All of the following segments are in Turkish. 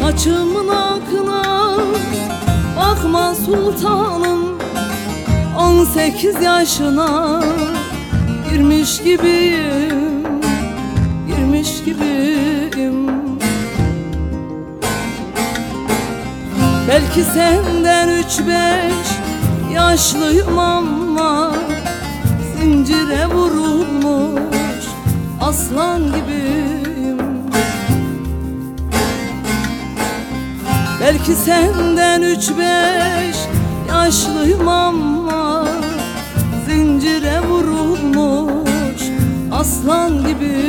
Saçımın akına sultanım. 18 yaşına girmiş gibiyim Girmiş gibiyim. Belki senden üç beş yaşlıyım ama Zincire vurulmuş aslan gibiyim Belki senden üç beş yaşlıyım ama Zincire vurulmuş aslan gibiyim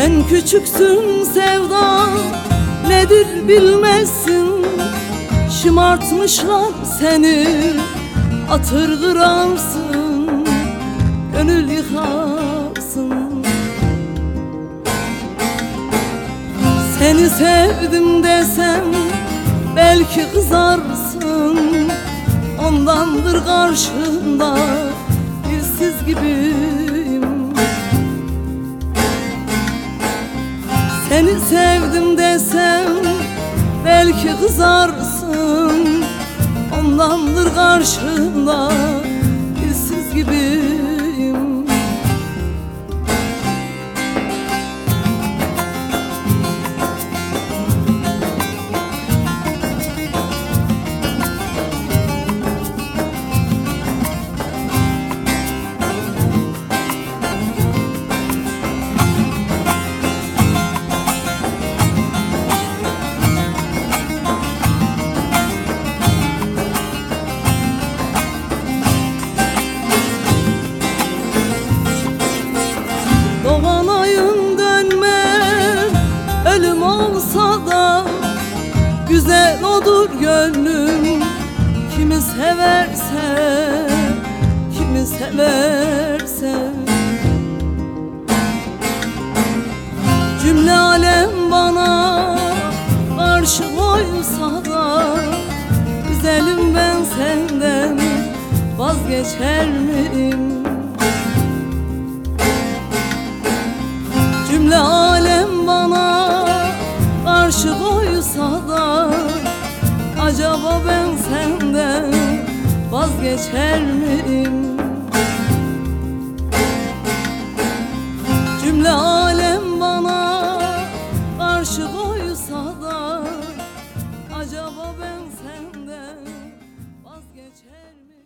Sen küçüksün sevda nedir bilmezsin. Şımartmışlar seni atır kırarsın Gönül yıkarsın. Seni sevdim desem belki kızarsın. Ondandır karşında dilsiz gibiyim Seni sevdim desem belki kızarsın. Ondandır karşında dilsiz gibiyim Güzel odur gönlüm Kimi severse Kimi severse Cümle alem bana Karşı koysa da Güzelim ben senden Vazgeçer miyim? Acaba ben senden vazgeçer miyim? Cümle alem bana karşı koysa da Acaba ben senden vazgeçer miyim?